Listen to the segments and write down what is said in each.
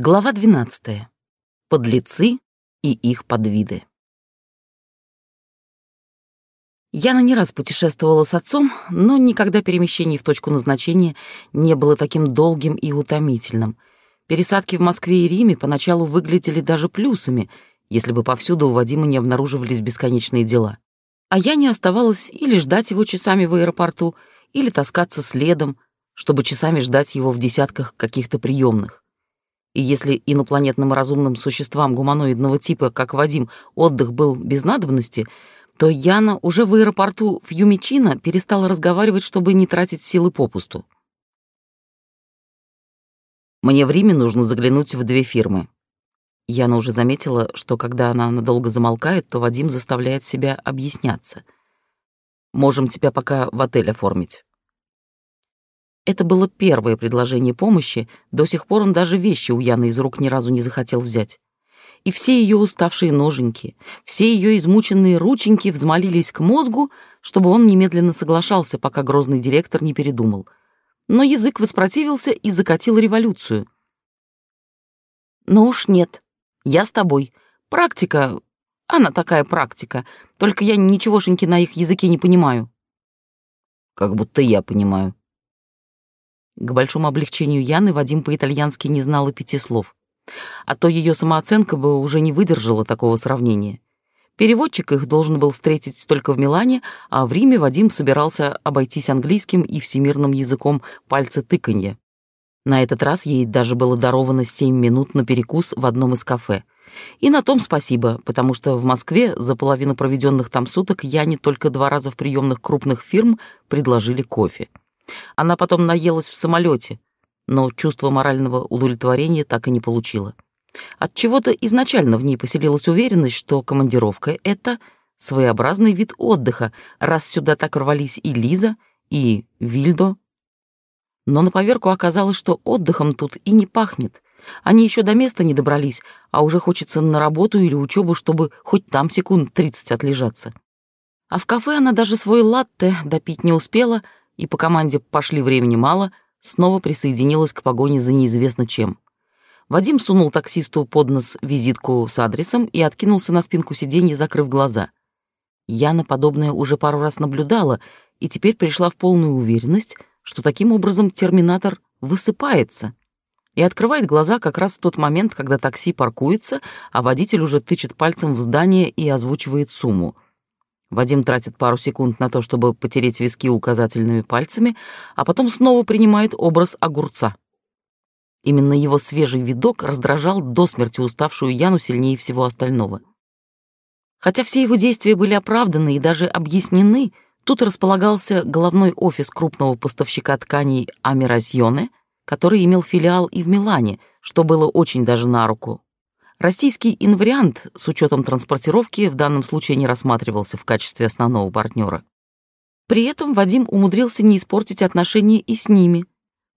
Глава 12. Подлецы и их подвиды. Яна не раз путешествовала с отцом, но никогда перемещение в точку назначения не было таким долгим и утомительным. Пересадки в Москве и Риме поначалу выглядели даже плюсами, если бы повсюду у Вадима не обнаруживались бесконечные дела. А я не оставалась или ждать его часами в аэропорту, или таскаться следом, чтобы часами ждать его в десятках каких-то приемных. И если инопланетным разумным существам гуманоидного типа, как Вадим, отдых был без надобности, то Яна уже в аэропорту в Юмичино перестала разговаривать, чтобы не тратить силы попусту. «Мне в Риме нужно заглянуть в две фирмы». Яна уже заметила, что когда она надолго замолкает, то Вадим заставляет себя объясняться. «Можем тебя пока в отель оформить». Это было первое предложение помощи, до сих пор он даже вещи у Яны из рук ни разу не захотел взять. И все ее уставшие ноженьки, все ее измученные рученьки взмолились к мозгу, чтобы он немедленно соглашался, пока грозный директор не передумал. Но язык воспротивился и закатил революцию. «Ну уж нет, я с тобой. Практика, она такая практика, только я ничегошеньки на их языке не понимаю». «Как будто я понимаю», к большому облегчению Яны Вадим по-итальянски не знал и пяти слов. А то ее самооценка бы уже не выдержала такого сравнения. Переводчик их должен был встретить только в Милане, а в Риме Вадим собирался обойтись английским и всемирным языком пальцы тыканья. На этот раз ей даже было даровано семь минут на перекус в одном из кафе. И на том спасибо, потому что в Москве за половину проведенных там суток Яне только два раза в приемных крупных фирм предложили кофе. Она потом наелась в самолете, но чувство морального удовлетворения так и не получила. От чего-то изначально в ней поселилась уверенность, что командировка — это своеобразный вид отдыха, раз сюда так рвались и Лиза, и Вильдо. Но на поверку оказалось, что отдыхом тут и не пахнет. Они еще до места не добрались, а уже хочется на работу или учебу, чтобы хоть там секунд тридцать отлежаться. А в кафе она даже свой латте допить не успела — и по команде «пошли времени мало» снова присоединилась к погоне за неизвестно чем. Вадим сунул таксисту под нос визитку с адресом и откинулся на спинку сиденья, закрыв глаза. Яна подобное уже пару раз наблюдала и теперь пришла в полную уверенность, что таким образом терминатор высыпается и открывает глаза как раз в тот момент, когда такси паркуется, а водитель уже тычет пальцем в здание и озвучивает сумму — Вадим тратит пару секунд на то, чтобы потереть виски указательными пальцами, а потом снова принимает образ огурца. Именно его свежий видок раздражал до смерти уставшую Яну сильнее всего остального. Хотя все его действия были оправданы и даже объяснены, тут располагался головной офис крупного поставщика тканей Амиразьоне, который имел филиал и в Милане, что было очень даже на руку. Российский инвариант с учетом транспортировки в данном случае не рассматривался в качестве основного партнера. При этом Вадим умудрился не испортить отношения и с ними.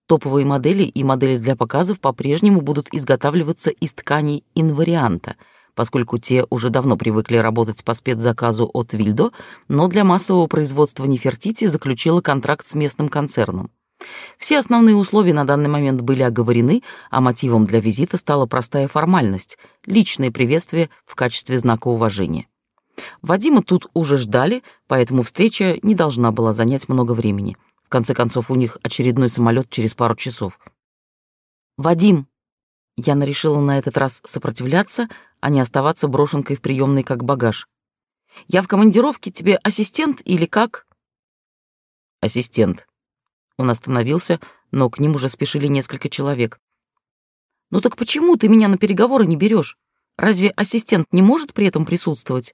Топовые модели и модели для показов по-прежнему будут изготавливаться из тканей инварианта, поскольку те уже давно привыкли работать по спецзаказу от Вильдо, но для массового производства Нефертити заключила контракт с местным концерном. Все основные условия на данный момент были оговорены, а мотивом для визита стала простая формальность — личное приветствие в качестве знака уважения. Вадима тут уже ждали, поэтому встреча не должна была занять много времени. В конце концов, у них очередной самолет через пару часов. «Вадим!» Яна решила на этот раз сопротивляться, а не оставаться брошенкой в приемной как багаж. «Я в командировке, тебе ассистент или как?» «Ассистент», он остановился, но к ним уже спешили несколько человек. «Ну так почему ты меня на переговоры не берешь? Разве ассистент не может при этом присутствовать?»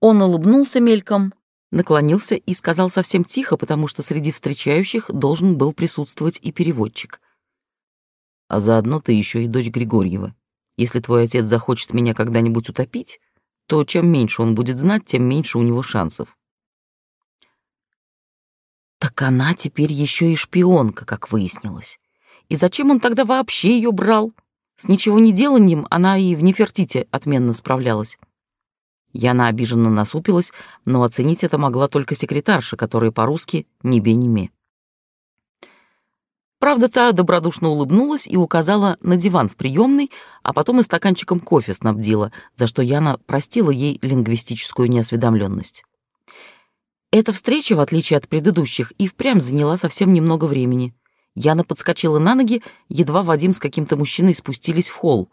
Он улыбнулся мельком, наклонился и сказал совсем тихо, потому что среди встречающих должен был присутствовать и переводчик. «А заодно ты еще и дочь Григорьева. Если твой отец захочет меня когда-нибудь утопить, то чем меньше он будет знать, тем меньше у него шансов. Так она теперь еще и шпионка, как выяснилось. И зачем он тогда вообще ее брал? С ничего не деланием она и в Нефертите отменно справлялась. Яна обиженно насупилась, но оценить это могла только секретарша, которая по-русски «не бе, не ме». Правда, та добродушно улыбнулась и указала на диван в приемной, а потом и стаканчиком кофе снабдила, за что Яна простила ей лингвистическую неосведомленность. Эта встреча, в отличие от предыдущих, и впрямь заняла совсем немного времени. Яна подскочила на ноги, едва Вадим с каким-то мужчиной спустились в холл.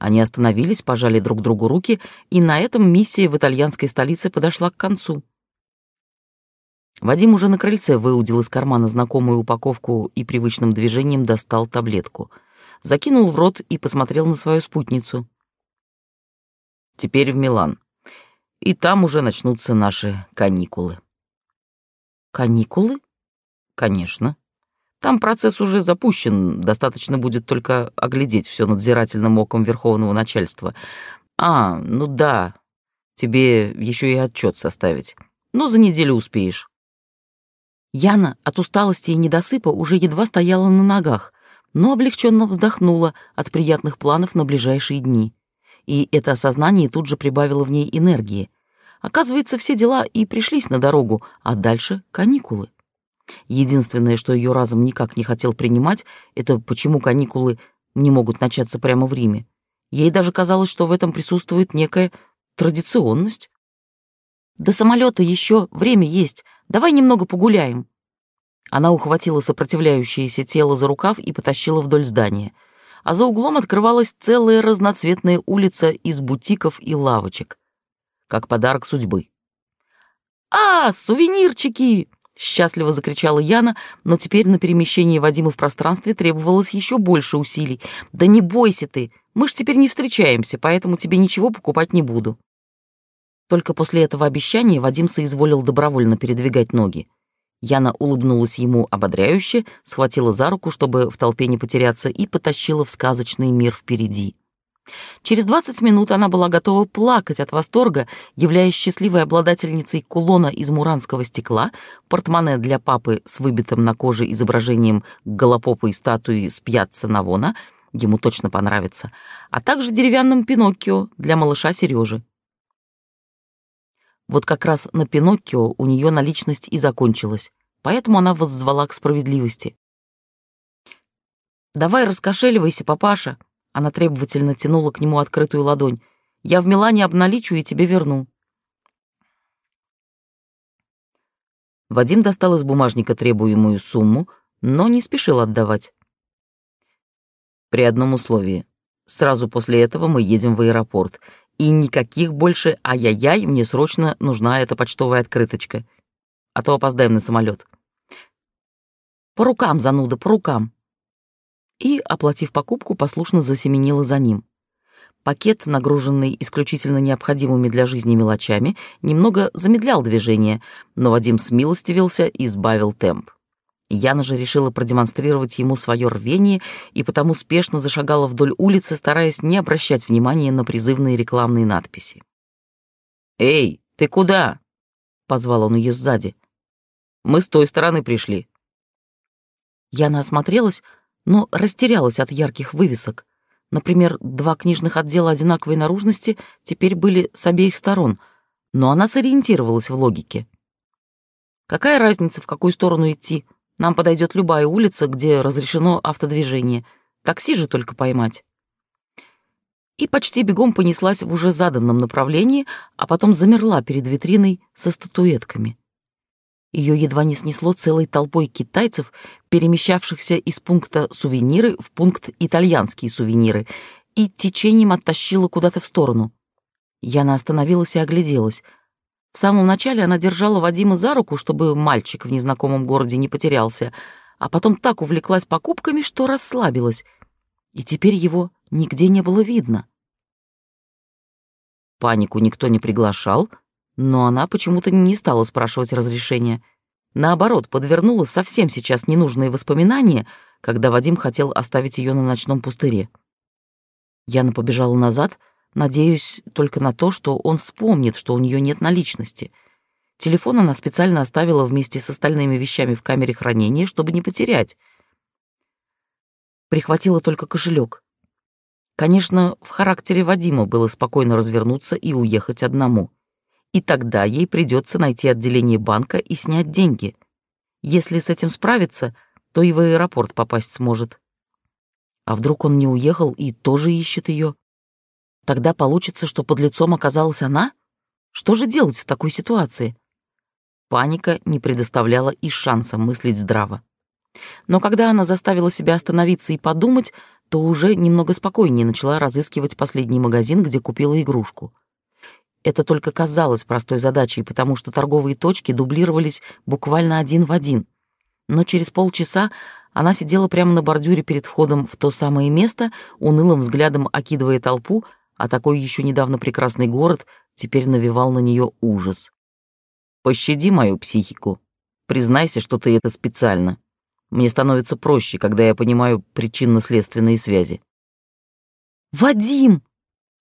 Они остановились, пожали друг другу руки, и на этом миссия в итальянской столице подошла к концу. Вадим уже на крыльце выудил из кармана знакомую упаковку и привычным движением достал таблетку. Закинул в рот и посмотрел на свою спутницу. «Теперь в Милан. И там уже начнутся наши каникулы». «Каникулы?» «Конечно. Там процесс уже запущен, достаточно будет только оглядеть все надзирательным оком верховного начальства. А, ну да, тебе еще и отчет составить. Но за неделю успеешь». Яна от усталости и недосыпа уже едва стояла на ногах, но облегченно вздохнула от приятных планов на ближайшие дни. И это осознание тут же прибавило в ней энергии. Оказывается, все дела и пришлись на дорогу, а дальше — каникулы. Единственное, что ее разум никак не хотел принимать, это почему каникулы не могут начаться прямо в Риме. Ей даже казалось, что в этом присутствует некая традиционность. До самолета еще время есть. Давай немного погуляем. Она ухватила сопротивляющееся тело за рукав и потащила вдоль здания. А за углом открывалась целая разноцветная улица из бутиков и лавочек. Как подарок судьбы. «А, сувенирчики!» — счастливо закричала Яна, но теперь на перемещение Вадима в пространстве требовалось еще больше усилий. «Да не бойся ты, мы ж теперь не встречаемся, поэтому тебе ничего покупать не буду». Только после этого обещания Вадим соизволил добровольно передвигать ноги. Яна улыбнулась ему ободряюще, схватила за руку, чтобы в толпе не потеряться, и потащила в сказочный мир впереди. Через 20 минут она была готова плакать от восторга, являясь счастливой обладательницей кулона из муранского стекла, портмоне для папы с выбитым на коже изображением голопопой статуи с пьяцца Навона, ему точно понравится, а также деревянным Пиноккио для малыша Сережи. Вот как раз на Пиноккио у нее наличность и закончилась, поэтому она воззвала к справедливости. «Давай раскошеливайся, папаша!» Она требовательно тянула к нему открытую ладонь. «Я в Милане обналичу и тебе верну». Вадим достал из бумажника требуемую сумму, но не спешил отдавать. При одном условии. Сразу после этого мы едем в аэропорт, и никаких больше «ай-яй-яй, мне срочно нужна эта почтовая открыточка», а то опоздаем на самолет. «По рукам, зануда, по рукам!» И, оплатив покупку, послушно засеменила за ним. Пакет, нагруженный исключительно необходимыми для жизни мелочами, немного замедлял движение, но Вадим смилостивился и сбавил темп. Яна же решила продемонстрировать ему свое рвение и потому спешно зашагала вдоль улицы, стараясь не обращать внимания на призывные рекламные надписи. «Эй, ты куда?» — позвал он ее сзади. «Мы с той стороны пришли». Яна осмотрелась, но растерялась от ярких вывесок. Например, два книжных отдела одинаковой наружности теперь были с обеих сторон, но она сориентировалась в логике. Какая разница, в какую сторону идти? Нам подойдет любая улица, где разрешено автодвижение. Такси же только поймать. И почти бегом понеслась в уже заданном направлении, а потом замерла перед витриной со статуэтками. Ее едва не снесло целой толпой китайцев, перемещавшихся из пункта «сувениры» в пункт «итальянские сувениры», и течением оттащила куда-то в сторону. Яна остановилась и огляделась — в самом начале она держала Вадима за руку, чтобы мальчик в незнакомом городе не потерялся, а потом так увлеклась покупками, что расслабилась, и теперь его нигде не было видно. Панику никто не приглашал, но она почему-то не стала спрашивать разрешения. Наоборот, подвернула совсем сейчас ненужные воспоминания, когда Вадим хотел оставить ее на ночном пустыре. Яна побежала назад — Надеюсь только на то, что он вспомнит, что у нее нет наличности. Телефон она специально оставила вместе с остальными вещами в камере хранения, чтобы не потерять. Прихватила только кошелек. Конечно, в характере Вадима было спокойно развернуться и уехать одному. И тогда ей придется найти отделение банка и снять деньги. Если с этим справиться, то и в аэропорт попасть сможет. А вдруг он не уехал и тоже ищет ее? Тогда получится, что под лицом оказалась она? Что же делать в такой ситуации? Паника не предоставляла и шанса мыслить здраво. Но когда она заставила себя остановиться и подумать, то уже немного спокойнее начала разыскивать последний магазин, где купила игрушку. Это только казалось простой задачей, потому что торговые точки дублировались буквально один в один. Но через полчаса она сидела прямо на бордюре перед входом в то самое место, унылым взглядом окидывая толпу, а такой еще недавно прекрасный город теперь навевал на нее ужас. «Пощади мою психику. Признайся, что ты это специально», мне становится проще, когда я понимаю причинно-следственные связи. «Вадим!»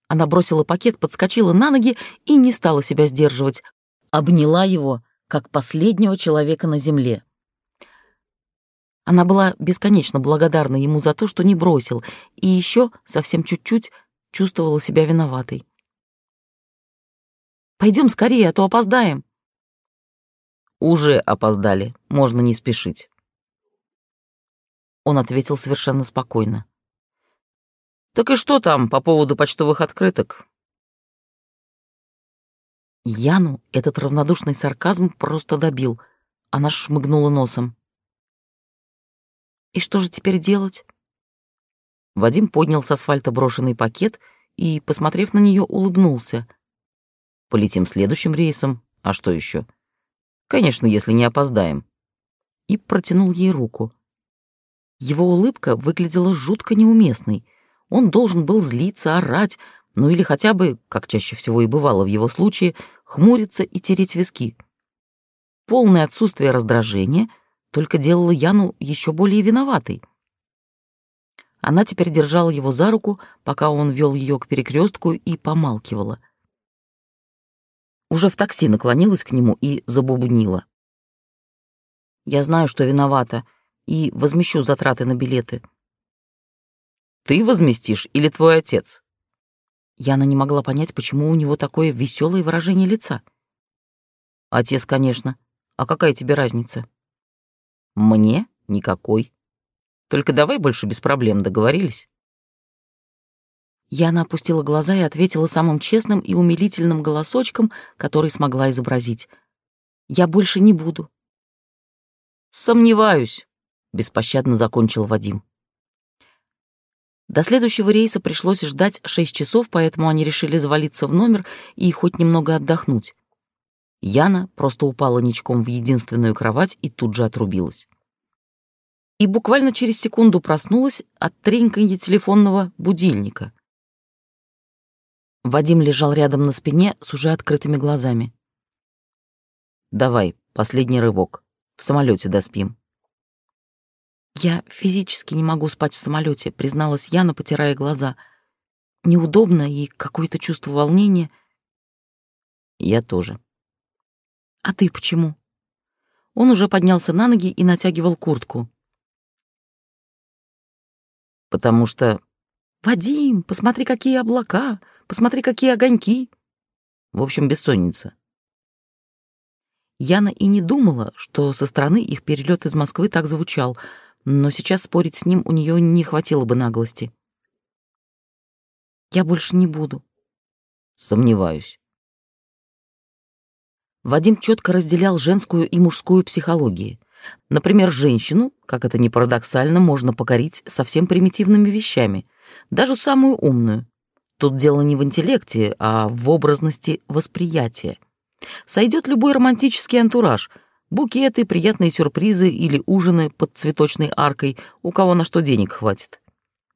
Она бросила пакет, подскочила на ноги и не стала себя сдерживать. Обняла его, как последнего человека на земле. Она была бесконечно благодарна ему за то, что не бросил, и еще совсем чуть-чуть чувствовала себя виноватой. Пойдем скорее, а то опоздаем. Уже опоздали, можно не спешить. Он ответил совершенно спокойно. «Так и что там по поводу почтовых открыток?» Яну этот равнодушный сарказм просто добил. Она шмыгнула носом. «И что же теперь делать?» Вадим поднял с асфальта брошенный пакет и, посмотрев на нее, улыбнулся. «Полетим следующим рейсом. А что еще? Конечно, если не опоздаем». И протянул ей руку. Его улыбка выглядела жутко неуместной. Он должен был злиться, орать, ну или хотя бы, как чаще всего и бывало в его случае, хмуриться и тереть виски. Полное отсутствие раздражения только делало Яну еще более виноватой. Она теперь держала его за руку, пока он вел ее к перекрестку и помалкивала. Уже в такси наклонилась к нему и забубнила. «Я знаю, что виновата и возмещу затраты на билеты. Ты возместишь или твой отец? Яна не могла понять, почему у него такое веселое выражение лица. Отец, конечно. А какая тебе разница? Мне никакой. Только давай больше без проблем, договорились? Яна опустила глаза и ответила самым честным и умилительным голосочком, который смогла изобразить. «Я больше не буду». «Сомневаюсь», — беспощадно закончил Вадим. До следующего рейса пришлось ждать шесть часов, поэтому они решили завалиться в номер и хоть немного отдохнуть. Яна просто упала ничком в единственную кровать и тут же отрубилась. И буквально через секунду проснулась от треньканья телефонного будильника. Вадим лежал рядом на спине с уже открытыми глазами. «Давай, последний рывок. В самолете доспим». «Я физически не могу спать в самолете, призналась Яна, потирая глаза. «Неудобно и какое-то чувство волнения». «Я тоже». «А ты почему?» Он уже поднялся на ноги и натягивал куртку. «Потому что...» «Вадим, посмотри, какие облака! Посмотри, какие огоньки!» В общем, бессонница. Яна и не думала, что со стороны их перелет из Москвы так звучал — но сейчас спорить с ним у нее не хватило бы наглости. «Я больше не буду». «Сомневаюсь». Вадим четко разделял женскую и мужскую психологии. Например, женщину, как это ни парадоксально, можно покорить совсем примитивными вещами, даже самую умную. Тут дело не в интеллекте, а в образности восприятия. Сойдет любой романтический антураж — Букеты, приятные сюрпризы или ужины под цветочной аркой, у кого на что денег хватит.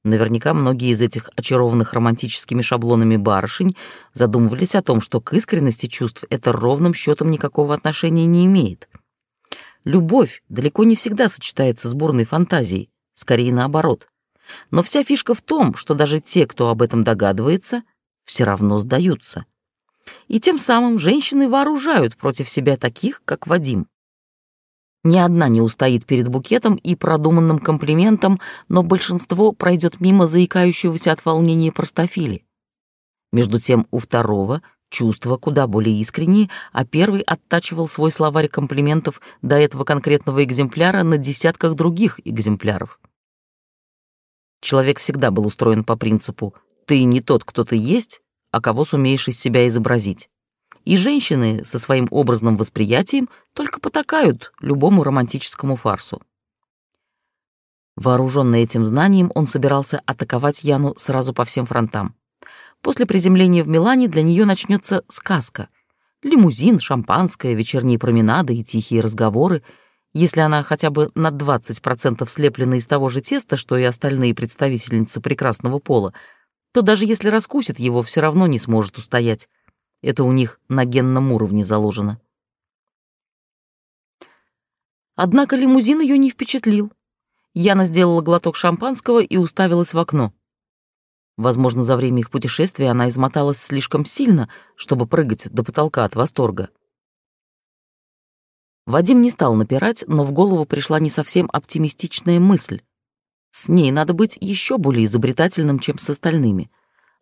Наверняка многие из этих очарованных романтическими шаблонами барышень задумывались о том, что к искренности чувств это ровным счетом никакого отношения не имеет. Любовь далеко не всегда сочетается с бурной фантазией, скорее наоборот. Но вся фишка в том, что даже те, кто об этом догадывается, все равно сдаются. И тем самым женщины вооружают против себя таких, как Вадим. Ни одна не устоит перед букетом и продуманным комплиментом, но большинство пройдет мимо заикающегося от волнения простофили. Между тем у второго Чувства куда более искренние, а первый оттачивал свой словарь комплиментов до этого конкретного экземпляра на десятках других экземпляров. Человек всегда был устроен по принципу «ты не тот, кто ты есть, а кого сумеешь из себя изобразить». И женщины со своим образным восприятием только потакают любому романтическому фарсу. Вооруженный этим знанием, он собирался атаковать Яну сразу по всем фронтам. После приземления в Милане для нее начнется сказка. Лимузин, шампанское, вечерние променады и тихие разговоры. Если она хотя бы на 20% слеплена из того же теста, что и остальные представительницы прекрасного пола, то даже если раскусит его, все равно не сможет устоять. Это у них на генном уровне заложено. Однако лимузин ее не впечатлил. Яна сделала глоток шампанского и уставилась в окно. Возможно, за время их путешествия она измоталась слишком сильно, чтобы прыгать до потолка от восторга. Вадим не стал напирать, но в голову пришла не совсем оптимистичная мысль. С ней надо быть еще более изобретательным, чем с остальными.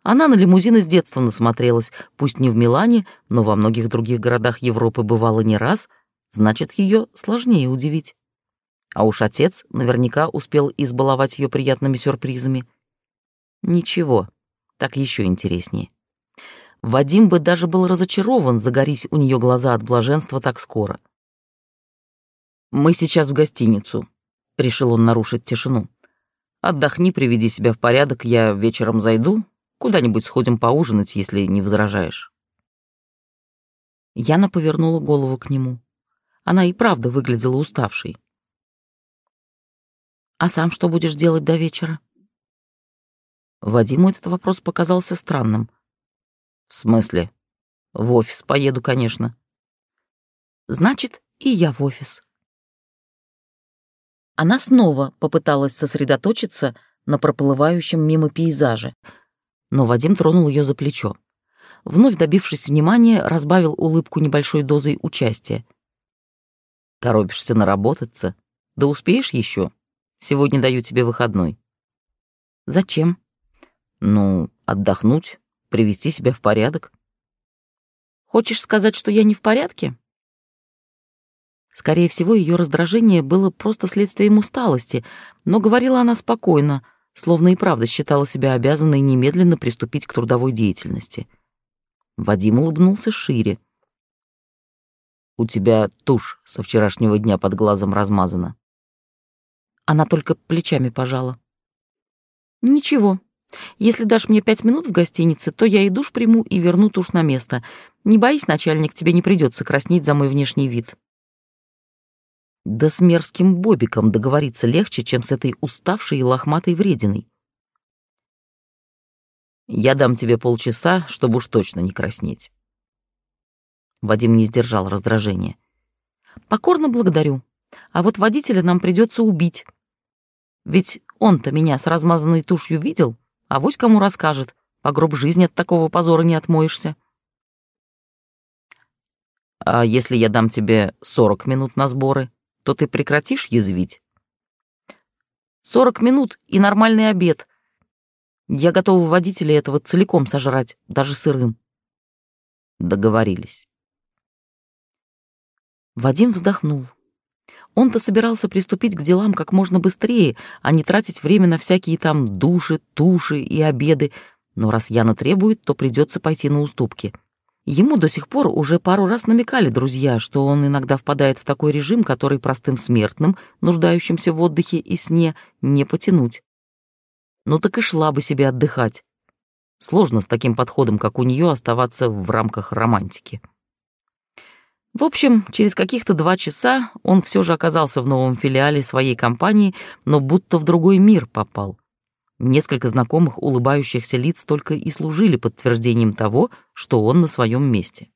Она на лимузины с детства насмотрелась, пусть не в Милане, но во многих других городах Европы бывала не раз, значит, ее сложнее удивить. А уж отец наверняка успел избаловать ее приятными сюрпризами. Ничего, так еще интереснее. Вадим бы даже был разочарован, загорись у нее глаза от блаженства так скоро. «Мы сейчас в гостиницу», — решил он нарушить тишину. «Отдохни, приведи себя в порядок, я вечером зайду, куда-нибудь сходим поужинать, если не возражаешь». Яна повернула голову к нему. Она и правда выглядела уставшей. А сам что будешь делать до вечера? Вадиму этот вопрос показался странным. В смысле? В офис поеду, конечно. Значит, и я в офис. Она снова попыталась сосредоточиться на проплывающем мимо пейзаже, но Вадим тронул ее за плечо. Вновь добившись внимания, разбавил улыбку небольшой дозой участия. «Торопишься наработаться? Да успеешь еще?» Сегодня даю тебе выходной». «Зачем?» «Ну, отдохнуть, привести себя в порядок». «Хочешь сказать, что я не в порядке?» Скорее всего, ее раздражение было просто следствием усталости, но говорила она спокойно, словно и правда считала себя обязанной немедленно приступить к трудовой деятельности. Вадим улыбнулся шире. «У тебя тушь со вчерашнего дня под глазом размазана». Она только плечами пожала. «Ничего. Если дашь мне пять минут в гостинице, то я и душ приму и верну тушь на место. Не боись, начальник, тебе не придется краснеть за мой внешний вид». Да с мерзким Бобиком договориться легче, чем с этой уставшей и лохматой врединой. Я дам тебе полчаса, чтобы уж точно не краснеть. Вадим не сдержал раздражения. Покорно благодарю. А вот водителя нам придется убить. Ведь он-то меня с размазанной тушью видел, а вось кому расскажет. По гроб жизни от такого позора не отмоешься. А если я дам тебе сорок минут на сборы, то ты прекратишь язвить? Сорок минут и нормальный обед. Я готова водителя этого целиком сожрать, даже сырым. Договорились. Вадим вздохнул. Он-то собирался приступить к делам как можно быстрее, а не тратить время на всякие там души, туши и обеды. Но раз Яна требует, то придется пойти на уступки. Ему до сих пор уже пару раз намекали друзья, что он иногда впадает в такой режим, который простым смертным, нуждающимся в отдыхе и сне, не потянуть. Ну так и шла бы себе отдыхать. Сложно с таким подходом, как у нее, оставаться в рамках романтики. В общем, через каких-то два часа он все же оказался в новом филиале своей компании, но будто в другой мир попал. Несколько знакомых улыбающихся лиц только и служили подтверждением того, что он на своем месте.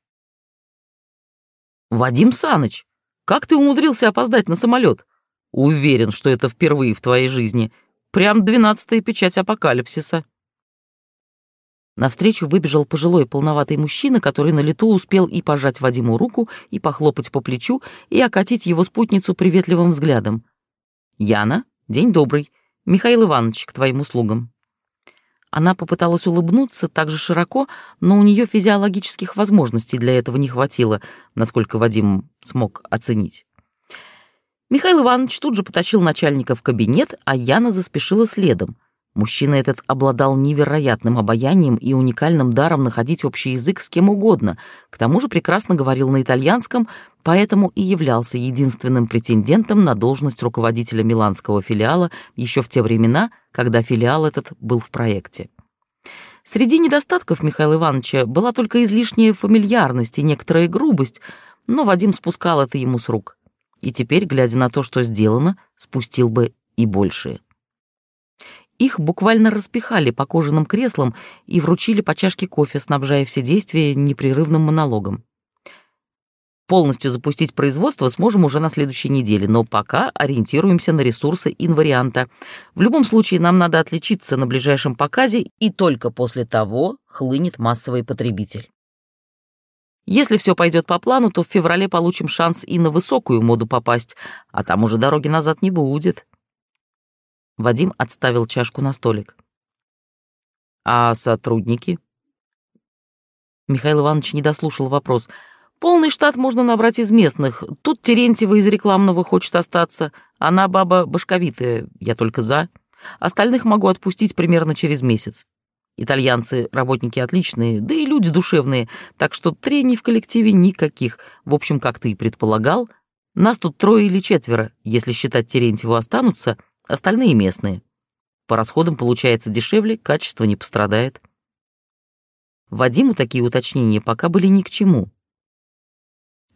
«Вадим Саныч, как ты умудрился опоздать на самолет? Уверен, что это впервые в твоей жизни. Прям двенадцатая печать апокалипсиса». Навстречу выбежал пожилой полноватый мужчина, который на лету успел и пожать Вадиму руку, и похлопать по плечу, и окатить его спутницу приветливым взглядом. «Яна, день добрый. Михаил Иванович, к твоим услугам». Она попыталась улыбнуться так же широко, но у нее физиологических возможностей для этого не хватило, насколько Вадим смог оценить. Михаил Иванович тут же потащил начальника в кабинет, а Яна заспешила следом. Мужчина этот обладал невероятным обаянием и уникальным даром находить общий язык с кем угодно, к тому же прекрасно говорил на итальянском, поэтому и являлся единственным претендентом на должность руководителя миланского филиала еще в те времена, когда филиал этот был в проекте. Среди недостатков Михаила Ивановича была только излишняя фамильярность и некоторая грубость, но Вадим спускал это ему с рук. И теперь, глядя на то, что сделано, спустил бы и большее. Их буквально распихали по кожаным креслам и вручили по чашке кофе, снабжая все действия непрерывным монологом. Полностью запустить производство сможем уже на следующей неделе, но пока ориентируемся на ресурсы инварианта. В любом случае нам надо отличиться на ближайшем показе, и только после того хлынет массовый потребитель. Если все пойдет по плану, то в феврале получим шанс и на высокую моду попасть, а там уже дороги назад не будет. Вадим отставил чашку на столик. «А сотрудники?» Михаил Иванович не дослушал вопрос. «Полный штат можно набрать из местных. Тут Терентьева из рекламного хочет остаться. Она баба башковитая, я только за. Остальных могу отпустить примерно через месяц. Итальянцы — работники отличные, да и люди душевные, так что трений в коллективе никаких. В общем, как ты и предполагал, нас тут трое или четверо. Если считать Терентьеву останутся, Остальные местные. По расходам получается дешевле, качество не пострадает. Вадиму такие уточнения пока были ни к чему.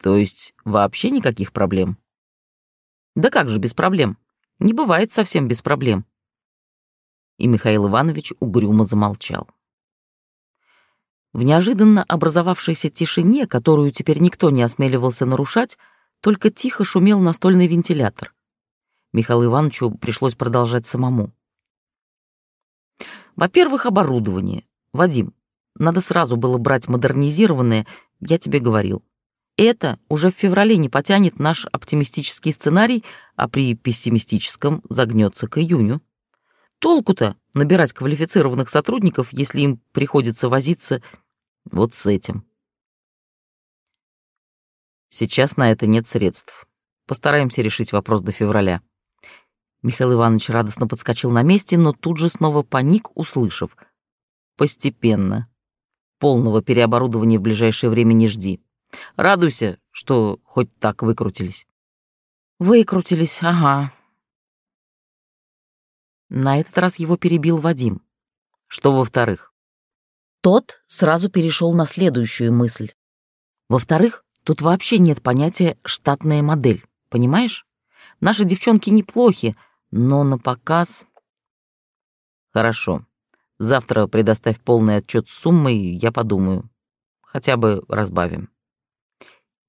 То есть вообще никаких проблем? Да как же без проблем? Не бывает совсем без проблем. И Михаил Иванович угрюмо замолчал. В неожиданно образовавшейся тишине, которую теперь никто не осмеливался нарушать, только тихо шумел настольный вентилятор. Михаилу Ивановичу пришлось продолжать самому. Во-первых, оборудование. Вадим, надо сразу было брать модернизированное, я тебе говорил. Это уже в феврале не потянет наш оптимистический сценарий, а при пессимистическом загнется к июню. Толку-то набирать квалифицированных сотрудников, если им приходится возиться вот с этим. Сейчас на это нет средств. Постараемся решить вопрос до февраля. Михаил Иванович радостно подскочил на месте, но тут же снова паник, услышав. «Постепенно. Полного переоборудования в ближайшее время не жди. Радуйся, что хоть так выкрутились». «Выкрутились, ага». На этот раз его перебил Вадим. Что во-вторых? Тот сразу перешел на следующую мысль. Во-вторых, тут вообще нет понятия «штатная модель», понимаешь? Наши девчонки неплохи, но на показ... Хорошо. Завтра предоставь полный отчет с суммой, я подумаю. Хотя бы разбавим.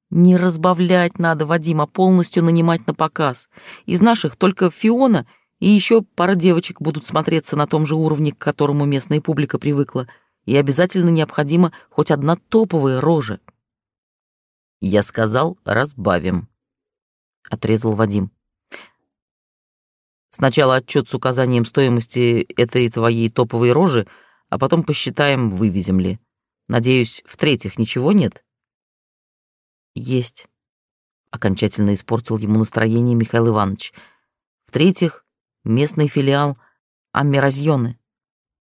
Не разбавлять надо, Вадим, а полностью нанимать на показ. Из наших только Фиона и еще пара девочек будут смотреться на том же уровне, к которому местная публика привыкла. И обязательно необходима хоть одна топовая рожа. Я сказал, разбавим. Отрезал Вадим. Сначала отчет с указанием стоимости этой твоей топовой рожи, а потом посчитаем, вывезем ли. Надеюсь, в-третьих, ничего нет? Есть. Окончательно испортил ему настроение Михаил Иванович. В-третьих, местный филиал Аммеразьоны.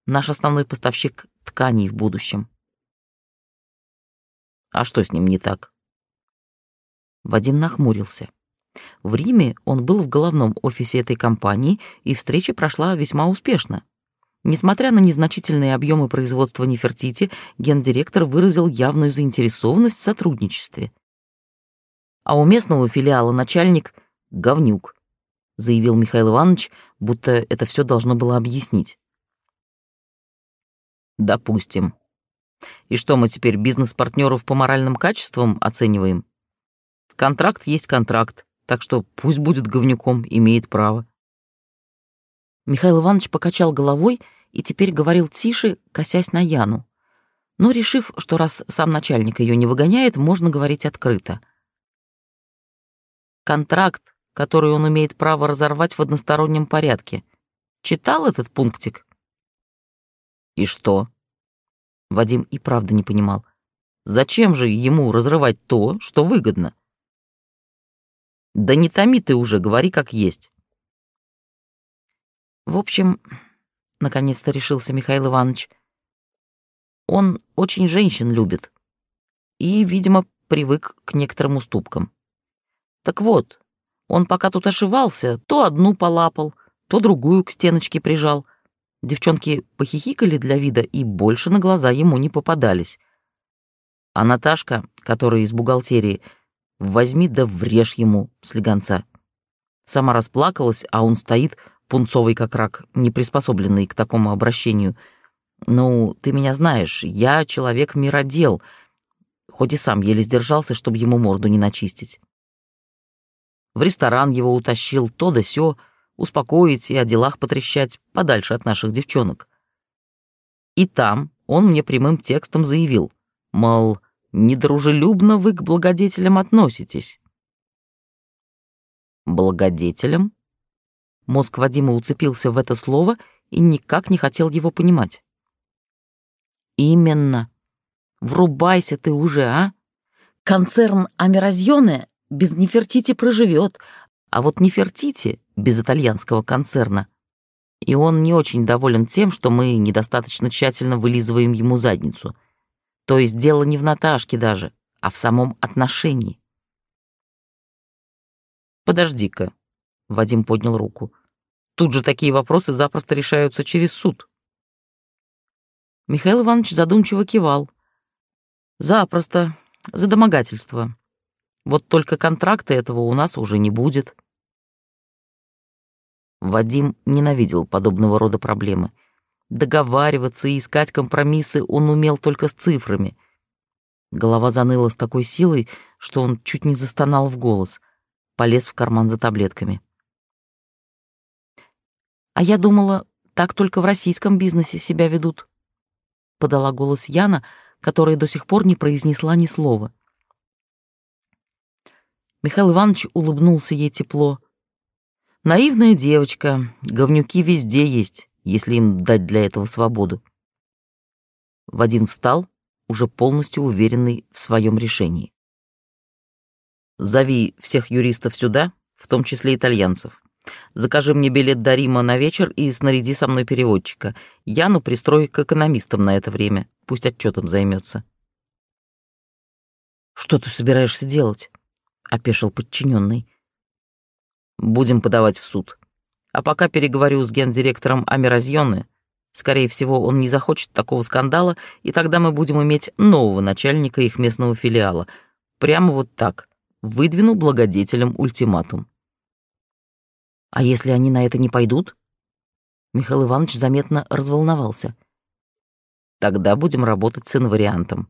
Наш основной поставщик тканей в будущем. А что с ним не так? Вадим нахмурился. В Риме он был в головном офисе этой компании, и встреча прошла весьма успешно. Несмотря на незначительные объемы производства Нефертити, гендиректор выразил явную заинтересованность в сотрудничестве. А у местного филиала начальник — говнюк, заявил Михаил Иванович, будто это все должно было объяснить. Допустим. И что мы теперь бизнес-партнеров по моральным качествам оцениваем? Контракт есть контракт, так что пусть будет говнюком, имеет право. Михаил Иванович покачал головой и теперь говорил тише, косясь на Яну. Но, решив, что раз сам начальник ее не выгоняет, можно говорить открыто. Контракт, который он имеет право разорвать в одностороннем порядке. Читал этот пунктик? И что? Вадим и правда не понимал. Зачем же ему разрывать то, что выгодно? Да не томи ты уже, говори как есть. В общем, наконец-то решился Михаил Иванович, он очень женщин любит и, видимо, привык к некоторым уступкам. Так вот, он пока тут ошивался, то одну полапал, то другую к стеночке прижал. Девчонки похихикали для вида и больше на глаза ему не попадались. А Наташка, которая из бухгалтерии, возьми да врежь ему слегонца. Сама расплакалась, а он стоит, пунцовый как рак, не приспособленный к такому обращению. Ну, ты меня знаешь, я человек-миродел, хоть и сам еле сдержался, чтобы ему морду не начистить. В ресторан его утащил, то да сё, успокоить и о делах потрещать подальше от наших девчонок. И там он мне прямым текстом заявил, мол, недружелюбно вы к благодетелям относитесь. Благодетелям? Мозг Вадима уцепился в это слово и никак не хотел его понимать. Именно. Врубайся ты уже, а? Концерн Амеразьоне без Нефертити проживет, а вот Нефертити без итальянского концерна. И он не очень доволен тем, что мы недостаточно тщательно вылизываем ему задницу. То есть дело не в Наташке даже, а в самом отношении. «Подожди-ка», — Вадим поднял руку. «Тут же такие вопросы запросто решаются через суд». Михаил Иванович задумчиво кивал. «Запросто, за домогательство. Вот только контракта этого у нас уже не будет». Вадим ненавидел подобного рода проблемы — Договариваться и искать компромиссы он умел только с цифрами. Голова заныла с такой силой, что он чуть не застонал в голос. Полез в карман за таблетками. «А я думала, так только в российском бизнесе себя ведут», — подала голос Яна, которая до сих пор не произнесла ни слова. Михаил Иванович улыбнулся ей тепло. «Наивная девочка, говнюки везде есть если им дать для этого свободу. Вадим встал, уже полностью уверенный в своем решении. «Зови всех юристов сюда, в том числе итальянцев. Закажи мне билет до Рима на вечер и снаряди со мной переводчика. Яну пристрой к экономистам на это время, пусть отчетом займется. «Что ты собираешься делать?» — опешил подчиненный. «Будем подавать в суд. А пока переговорю с гендиректором Амеразьоны. Скорее всего, он не захочет такого скандала, и тогда мы будем иметь нового начальника их местного филиала. Прямо вот так. Выдвину благодетелям ультиматум. А если они на это не пойдут? Михаил Иванович заметно разволновался. Тогда будем работать с инвариантом.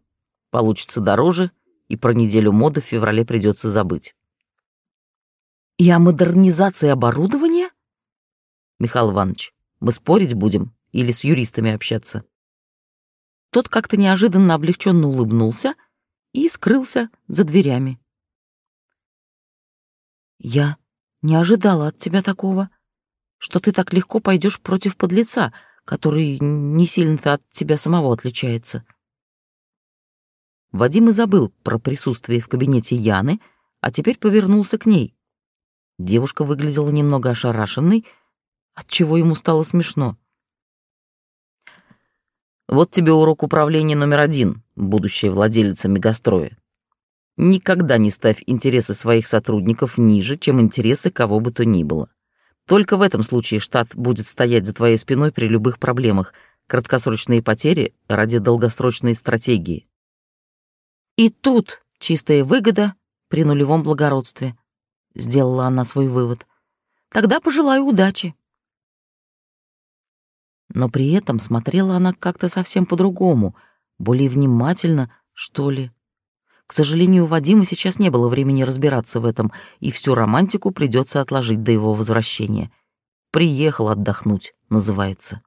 Получится дороже, и про неделю моды в феврале придется забыть. И о модернизации оборудования? Михаил Иванович, мы спорить будем или с юристами общаться?» Тот как-то неожиданно облегченно улыбнулся и скрылся за дверями. «Я не ожидала от тебя такого, что ты так легко пойдешь против подлеца, который не сильно-то от тебя самого отличается». Вадим и забыл про присутствие в кабинете Яны, а теперь повернулся к ней. Девушка выглядела немного ошарашенной, отчего ему стало смешно. «Вот тебе урок управления номер один, будущая владелица мегастроя. Никогда не ставь интересы своих сотрудников ниже, чем интересы кого бы то ни было. Только в этом случае штат будет стоять за твоей спиной при любых проблемах, краткосрочные потери ради долгосрочной стратегии. И тут чистая выгода при нулевом благородстве, сделала она свой вывод. Тогда пожелаю удачи но при этом смотрела она как-то совсем по-другому, более внимательно, что ли. К сожалению, у Вадима сейчас не было времени разбираться в этом, и всю романтику придется отложить до его возвращения. «Приехал отдохнуть», называется.